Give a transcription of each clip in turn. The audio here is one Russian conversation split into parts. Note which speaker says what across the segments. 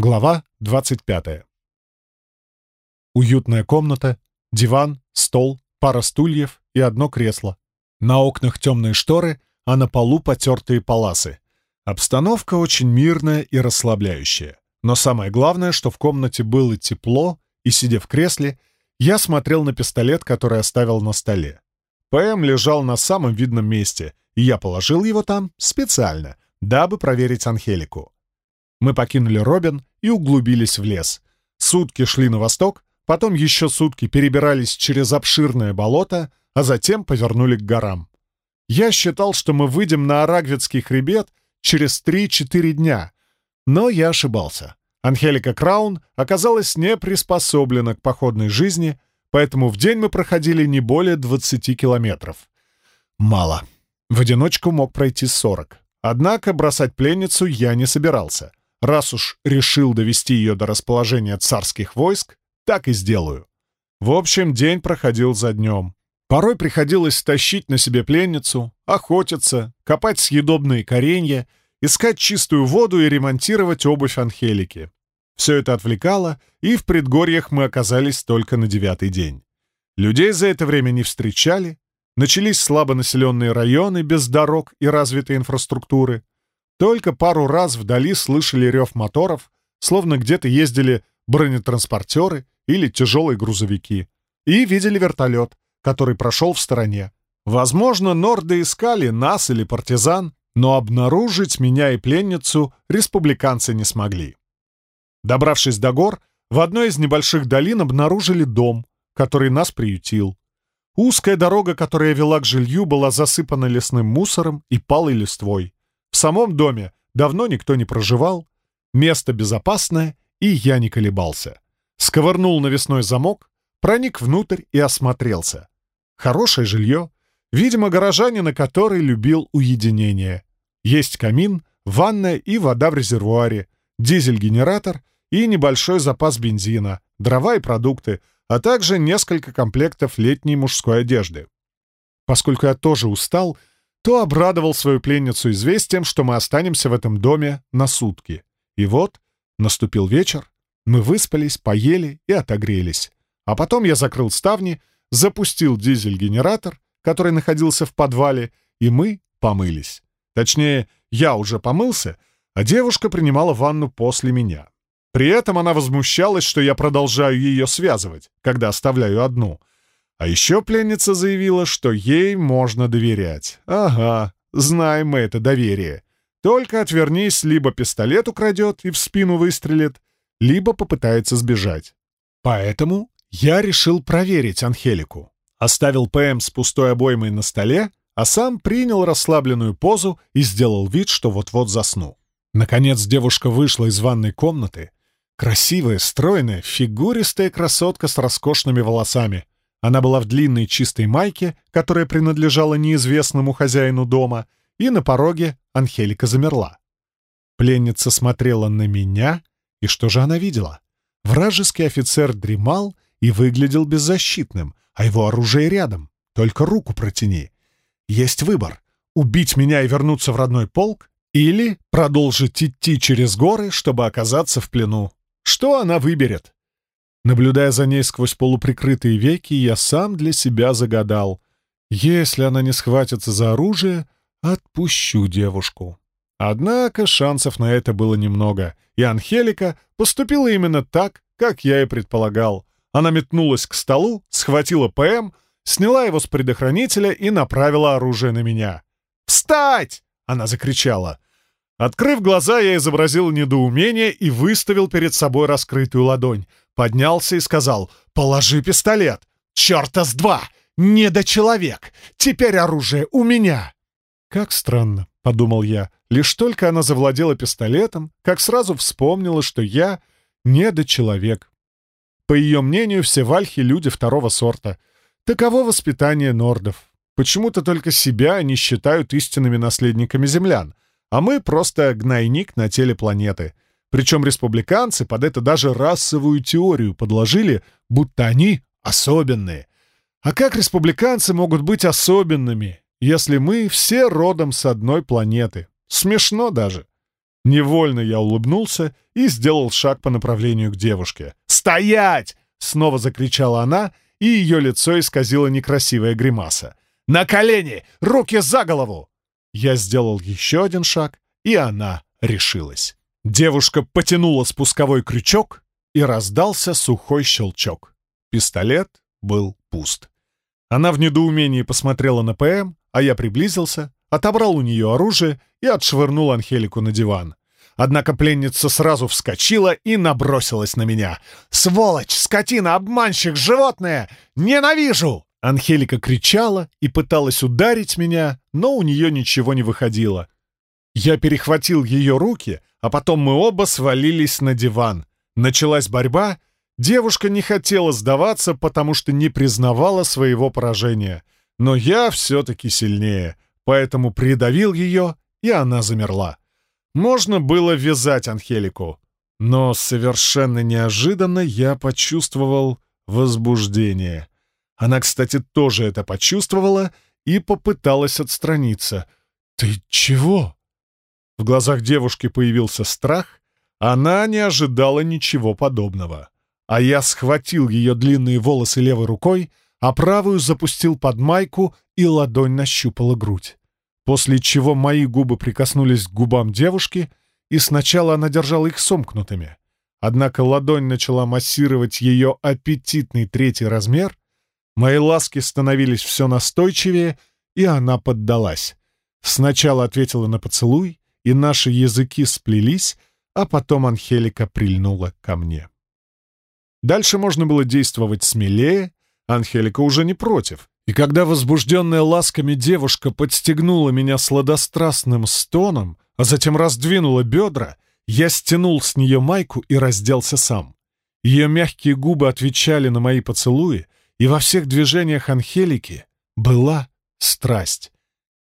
Speaker 1: Глава 25. Уютная комната, диван, стол, пара стульев и одно кресло. На окнах темные шторы, а на полу потертые паласы. Обстановка очень мирная и расслабляющая. Но самое главное, что в комнате было тепло, и, сидя в кресле, я смотрел на пистолет, который оставил на столе. ПМ лежал на самом видном месте, и я положил его там специально, дабы проверить Анхелику. Мы покинули Робин и углубились в лес. Сутки шли на восток, потом еще сутки перебирались через обширное болото, а затем повернули к горам. Я считал, что мы выйдем на Арагвицкий хребет через 3-4 дня, но я ошибался. Анхелика Краун оказалась не приспособлена к походной жизни, поэтому в день мы проходили не более 20 километров. Мало. В одиночку мог пройти 40. Однако бросать пленницу я не собирался. Раз уж решил довести ее до расположения царских войск, так и сделаю. В общем, день проходил за днем. Порой приходилось тащить на себе пленницу, охотиться, копать съедобные коренья, искать чистую воду и ремонтировать обувь Анхелики. Все это отвлекало, и в предгорьях мы оказались только на девятый день. Людей за это время не встречали, начались слабонаселенные районы без дорог и развитой инфраструктуры, только пару раз вдали слышали рев моторов, словно где-то ездили бронетранспортеры или тяжелые грузовики. И видели вертолет, который прошел в стороне. Возможно, норды искали нас или партизан, но обнаружить меня и пленницу республиканцы не смогли. Добравшись до гор, в одной из небольших долин обнаружили дом, который нас приютил. Узкая дорога, которая вела к жилью, была засыпана лесным мусором и палой листвой. В самом доме давно никто не проживал, место безопасное, и я не колебался. Сковырнул навесной замок, проник внутрь и осмотрелся. Хорошее жилье, видимо, горожанина, который любил уединение. Есть камин, ванная и вода в резервуаре, дизель-генератор и небольшой запас бензина, дрова и продукты, а также несколько комплектов летней мужской одежды. Поскольку я тоже устал, то обрадовал свою пленницу известием, что мы останемся в этом доме на сутки. И вот наступил вечер, мы выспались, поели и отогрелись. А потом я закрыл ставни, запустил дизель-генератор, который находился в подвале, и мы помылись. Точнее, я уже помылся, а девушка принимала ванну после меня. При этом она возмущалась, что я продолжаю ее связывать, когда оставляю одну — а еще пленница заявила, что ей можно доверять. Ага, знаем мы это доверие. Только отвернись, либо пистолет украдет и в спину выстрелит, либо попытается сбежать. Поэтому я решил проверить Анхелику. Оставил ПМ с пустой обоймой на столе, а сам принял расслабленную позу и сделал вид, что вот-вот засну. Наконец девушка вышла из ванной комнаты. Красивая, стройная, фигуристая красотка с роскошными волосами — она была в длинной чистой майке, которая принадлежала неизвестному хозяину дома, и на пороге Анхелика замерла. Пленница смотрела на меня, и что же она видела? Вражеский офицер дремал и выглядел беззащитным, а его оружие рядом, только руку протяни. Есть выбор — убить меня и вернуться в родной полк, или продолжить идти через горы, чтобы оказаться в плену. Что она выберет? Наблюдая за ней сквозь полуприкрытые веки, я сам для себя загадал. Если она не схватится за оружие, отпущу девушку. Однако шансов на это было немного, и Анхелика поступила именно так, как я и предполагал. Она метнулась к столу, схватила ПМ, сняла его с предохранителя и направила оружие на меня. «Встать!» — она закричала. Открыв глаза, я изобразил недоумение и выставил перед собой раскрытую ладонь. Поднялся и сказал «Положи пистолет! Чёрта с два! Недочеловек! Теперь оружие у меня!» «Как странно», — подумал я. Лишь только она завладела пистолетом, как сразу вспомнила, что я недочеловек. По ее мнению, все вальхи — люди второго сорта. Таково воспитание нордов. Почему-то только себя они считают истинными наследниками землян — а мы просто гнойник на теле планеты. Причем республиканцы под это даже расовую теорию подложили, будто они особенные. А как республиканцы могут быть особенными, если мы все родом с одной планеты? Смешно даже. Невольно я улыбнулся и сделал шаг по направлению к девушке. «Стоять!» — снова закричала она, и ее лицо исказило некрасивая гримаса. «На колени! Руки за голову!» Я сделал еще один шаг, и она решилась. Девушка потянула спусковой крючок, и раздался сухой щелчок. Пистолет был пуст. Она в недоумении посмотрела на ПМ, а я приблизился, отобрал у нее оружие и отшвырнул Анхелику на диван. Однако пленница сразу вскочила и набросилась на меня. «Сволочь! Скотина! Обманщик! Животное! Ненавижу!» Анхелика кричала и пыталась ударить меня, но у нее ничего не выходило. Я перехватил ее руки, а потом мы оба свалились на диван. Началась борьба. Девушка не хотела сдаваться, потому что не признавала своего поражения. Но я все-таки сильнее, поэтому придавил ее, и она замерла. Можно было вязать Анхелику, но совершенно неожиданно я почувствовал возбуждение. Она, кстати, тоже это почувствовала и попыталась отстраниться. «Ты чего?» В глазах девушки появился страх. Она не ожидала ничего подобного. А я схватил ее длинные волосы левой рукой, а правую запустил под майку, и ладонь нащупала грудь после чего мои губы прикоснулись к губам девушки, и сначала она держала их сомкнутыми. Однако ладонь начала массировать ее аппетитный третий размер, мои ласки становились все настойчивее, и она поддалась. Сначала ответила на поцелуй, и наши языки сплелись, а потом Анхелика прильнула ко мне. Дальше можно было действовать смелее, Анхелика уже не против, и когда возбужденная ласками девушка подстегнула меня сладострастным стоном, а затем раздвинула бедра, я стянул с нее майку и разделся сам. Ее мягкие губы отвечали на мои поцелуи, и во всех движениях Анхелики была страсть.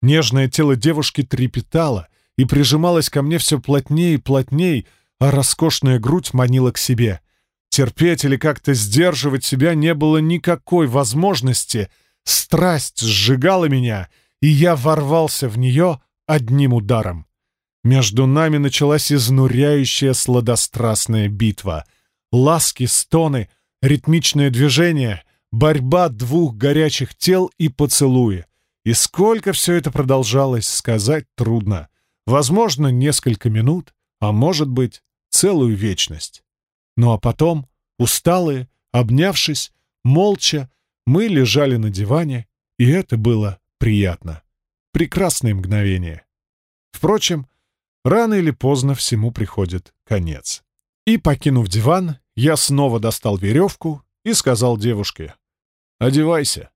Speaker 1: Нежное тело девушки трепетало и прижималось ко мне все плотнее и плотнее, а роскошная грудь манила к себе. Терпеть или как-то сдерживать себя не было никакой возможности — Страсть сжигала меня, и я ворвался в нее одним ударом. Между нами началась изнуряющая сладострастная битва. Ласки, стоны, ритмичное движение, борьба двух горячих тел и поцелуи. И сколько все это продолжалось, сказать трудно. Возможно, несколько минут, а может быть, целую вечность. Ну а потом, усталые, обнявшись, молча, мы лежали на диване, и это было приятно. Прекрасное мгновение. Впрочем, рано или поздно всему приходит конец. И, покинув диван, я снова достал веревку и сказал девушке «Одевайся».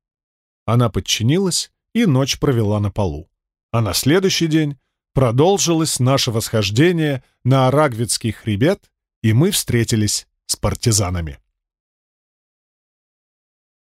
Speaker 1: Она подчинилась и ночь провела на полу. А на следующий день продолжилось наше восхождение на Арагвицкий хребет, и мы встретились с партизанами.